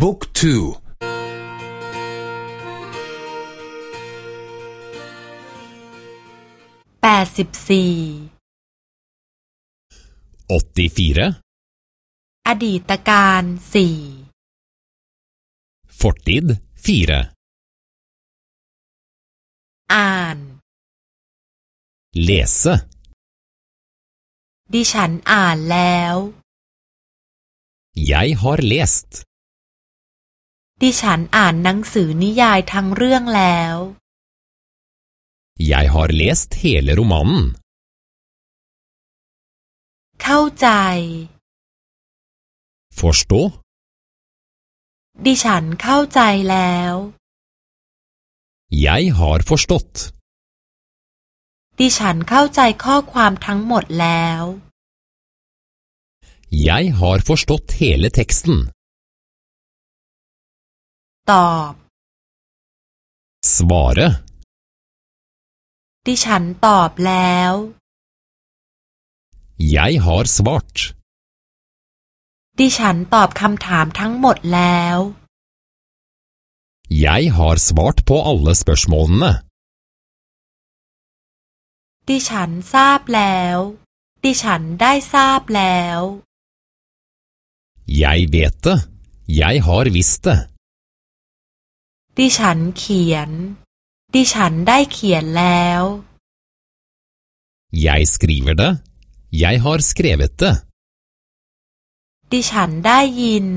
บุ๊กทูแปดสิบสี่อดีตการสี่ Fortid fire อ่าน Lese ดิฉันอ่านแล้ว Jeg har lest ดิฉันอ่านหนังสือนิยายทั้งเรื่องแล้ว Jeg har lest hele romanen เข้าใจ Forstå ดิฉันเข้าใจแล้ว Jeg har forstått ดิฉันเข้าใจข้อความทั้งหมดแล้ว Jeg har forstått hele teksten ตอบ Svare ดิฉันตอบแล้ว Jeg har svart ดิฉันตอบคำถามทั้งหมดแล้ว Jeg har svart på alle spørsmålene ดิฉันทราบแล้ว ดิฉันได้ทราบแล้ว Jeg vet det Jeg har visst det ดิฉันเขียน ดิฉันได้เขียนแล้ว Jeg skriver det Jeg har skrevet det ดิฉันได้ยิน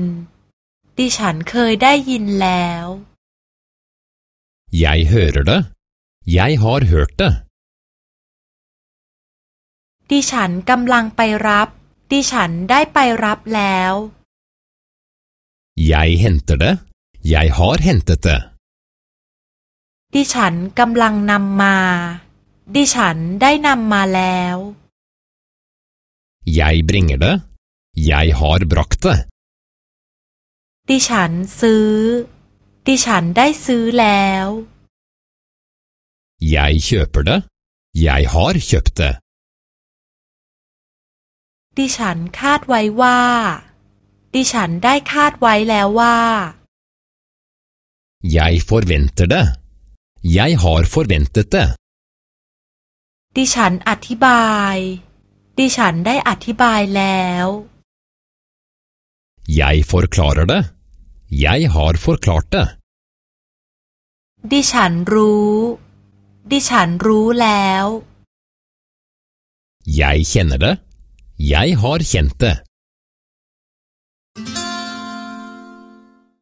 ดิฉันเคยได้ยินแล้ว Jeg hører det Jeg har hørt det ดิฉันกำลังไปรับ ดิฉันได้ไปรับแล้ว Jeg henter det Jeg har hentet det ดิฉันกำลังนำมา ดิฉันได้นำมาแล้ว Jeg bringer det Jeg har brakt det ดิฉันซื้อ ดิฉันได้ซื้อแล้ว Jeg kjøper det Jeg har kjøpt det ดิฉันคาดไว้ว่า ดิฉันได้คาดไว้แล้วว่า Jeg forventer det Jeg har forventet det ดิฉันอธิบาย ดิฉันได้อธิบายแล้ว Jeg forklarer det Jeg har forklart det ดิฉันรู้ ดิฉันรู้แล้ว Jeg kjenner det Jeg har kjent det